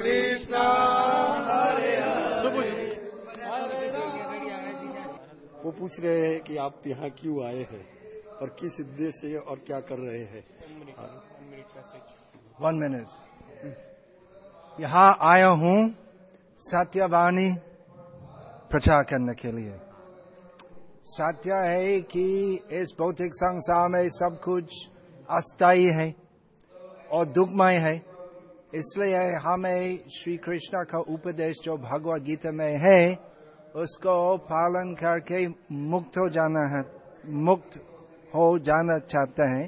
कृष्णा। वो पूछ रहे हैं कि आप यहाँ क्यों आए हैं और किस उद्देश्य से और क्या कर रहे हैं? वन मिनट यहाँ आया हूँ सत्यवाणी प्रचार करने के लिए। सत्य है कि इस भौतिक संसार में सब कुछ अस्थायी है और दुखमय है। इसलिए हमें श्री कृष्ण का उपदेश जो भगवत गीता में है, उसको पालन करके मुक्त हो जाना है, मुक्त हो जाना चाहते हैं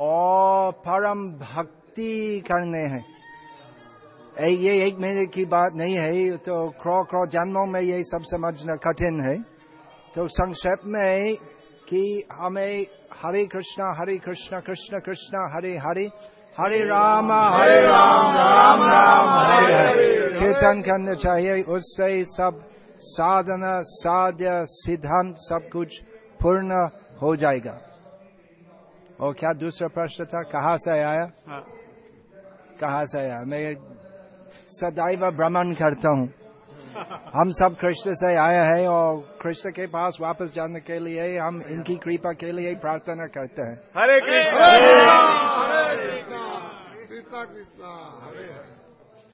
और परम भक्ति करने हैं। ये एक महीने की बात नहीं है तो क्रो क्रो जन्मों में ये सब समझना कठिन है। तो संक्षेप में कि हमें हरे कृष्णा हरे कृष्णा, कृष्ण, कृष्णा, हरे हरे हरे राम हरे राम राम राम हरे हरे। कीर्तन करना चाहिए उससे सब साधना साध्य सिद्धांत सब कुछ पूर्ण हो जाएगा। और क्या दूसरा प्रश्न था? कहाँ से आया? कहाँ से आया? मैं सदैव भ्रमण करता हूँ। हम सब कृष्ण से आए हैं और कृष्ण के पास वापस जाने के लिए हम इनकी कृपा के लिए प्रार्थना करते हैं। हरे Krishna. Krishna, uh, Krishna, Hare.